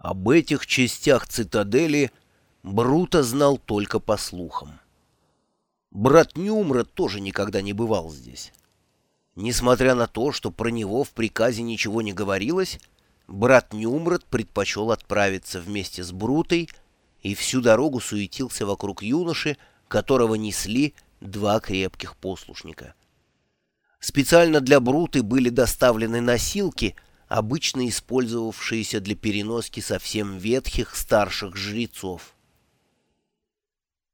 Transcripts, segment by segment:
Об этих частях цитадели Бруто знал только по слухам. Брат Нюмра тоже никогда не бывал здесь. Несмотря на то, что про него в приказе ничего не говорилось, брат Нюмрат предпочел отправиться вместе с Брутой и всю дорогу суетился вокруг юноши, которого несли два крепких послушника. Специально для Бруты были доставлены носилки, обычно использовавшиеся для переноски совсем ветхих старших жрецов.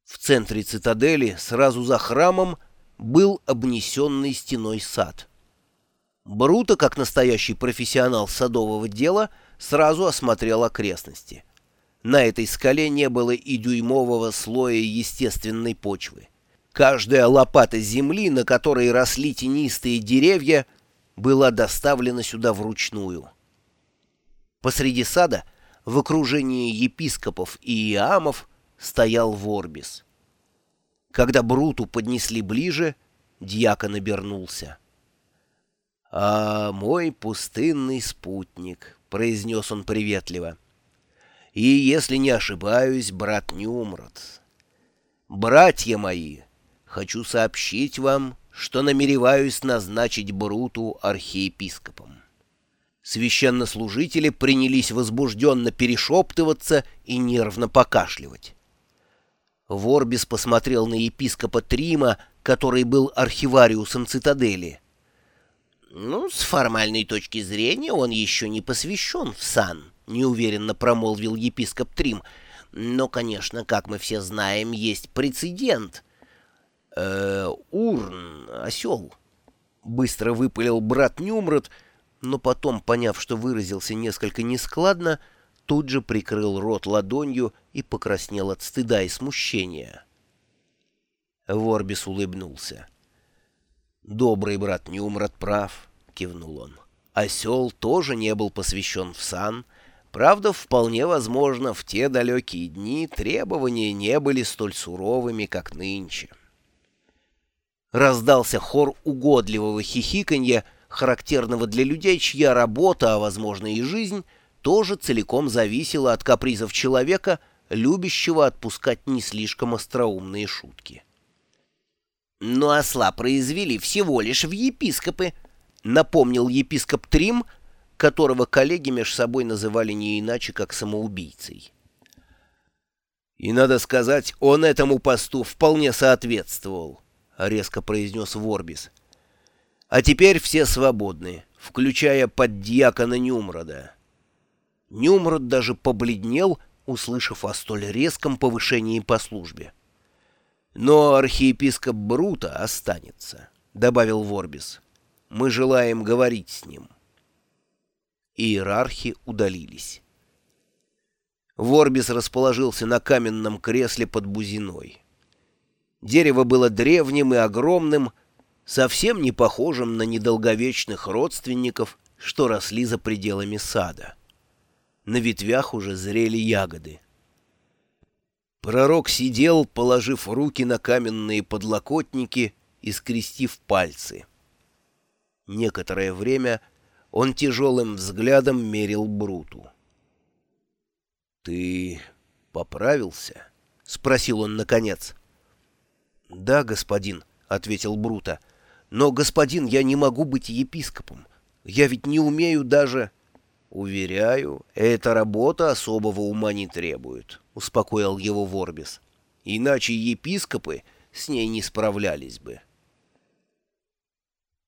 В центре цитадели, сразу за храмом, был обнесенный стеной сад. Бруто, как настоящий профессионал садового дела, сразу осмотрел окрестности. На этой скале не было и дюймового слоя естественной почвы. Каждая лопата земли, на которой росли тенистые деревья, была доставлена сюда вручную. Посреди сада, в окружении епископов и иамов, стоял Ворбис. Когда Бруту поднесли ближе, дьякон обернулся. «А мой пустынный спутник», — произнес он приветливо, — «и, если не ошибаюсь, брат Нюмрот. Братья мои, хочу сообщить вам, что намереваюсь назначить Бруту архиепископом». Священнослужители принялись возбужденно перешептываться и нервно покашливать. Ворбис посмотрел на епископа Трима, который был архивариусом цитадели. «Ну, с формальной точки зрения он еще не посвящен в сан», — неуверенно промолвил епископ Трим. «Но, конечно, как мы все знаем, есть прецедент. Э, урн, осел». Быстро выпалил брат Нюмрот, но потом, поняв, что выразился несколько нескладно, — тут же прикрыл рот ладонью и покраснел от стыда и смущения. Ворбис улыбнулся. «Добрый брат Нюмрат прав», — кивнул он. «Осел тоже не был посвящен в сан. Правда, вполне возможно, в те далекие дни требования не были столь суровыми, как нынче». Раздался хор угодливого хихиканья, характерного для людей, чья работа, а, возможно, и жизнь — тоже целиком зависело от капризов человека, любящего отпускать не слишком остроумные шутки. «Но осла произвели всего лишь в епископы», — напомнил епископ Трим, которого коллеги меж собой называли не иначе, как самоубийцей. «И, надо сказать, он этому посту вполне соответствовал», — резко произнес Ворбис. «А теперь все свободны, включая поддьякона Нюмрода». Нюмрод даже побледнел, услышав о столь резком повышении по службе. «Но архиепископ Брута останется», — добавил Ворбис. «Мы желаем говорить с ним». Иерархи удалились. Ворбис расположился на каменном кресле под бузиной. Дерево было древним и огромным, совсем не похожим на недолговечных родственников, что росли за пределами сада на ветвях уже зрели ягоды. Пророк сидел, положив руки на каменные подлокотники и скрестив пальцы. Некоторое время он тяжелым взглядом мерил Бруту. «Ты поправился?» — спросил он наконец. «Да, господин», — ответил Брута. «Но, господин, я не могу быть епископом. Я ведь не умею даже...» «Уверяю, эта работа особого ума не требует», — успокоил его Ворбис. «Иначе епископы с ней не справлялись бы».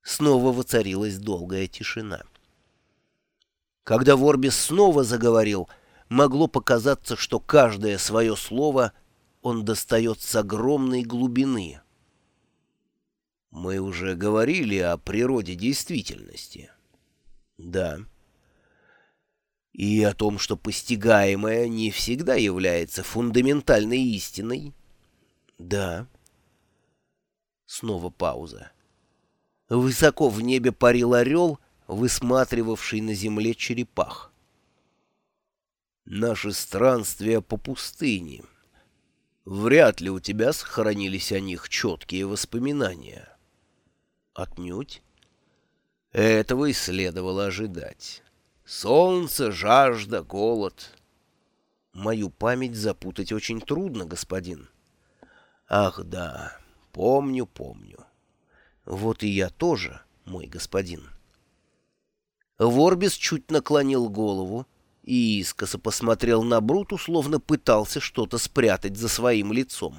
Снова воцарилась долгая тишина. Когда Ворбис снова заговорил, могло показаться, что каждое свое слово он достает с огромной глубины. «Мы уже говорили о природе действительности». «Да» и о том, что постигаемое не всегда является фундаментальной истиной? Да. Снова пауза. Высоко в небе парил орел, высматривавший на земле черепах. Наши странствия по пустыне. Вряд ли у тебя сохранились о них четкие воспоминания. Отнюдь. Этого и следовало ожидать. Солнце, жажда, голод. Мою память запутать очень трудно, господин. Ах да, помню, помню. Вот и я тоже, мой господин. Ворбис чуть наклонил голову и искоса посмотрел на Бруту, словно пытался что-то спрятать за своим лицом.